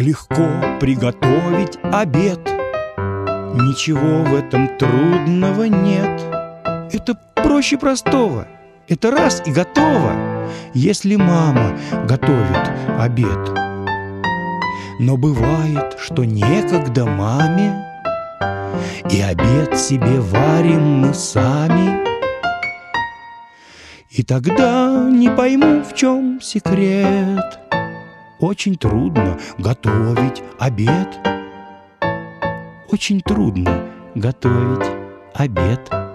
легко приготовить обед. Ничего в этом трудного нет. Это проще простого. Это раз и готово Если мама готовит обед. Но бывает, что некогда маме И обед себе варим мы сами. И тогда не пойму, в чем секрет очень трудно готовить обед. Очень трудно готовить обед.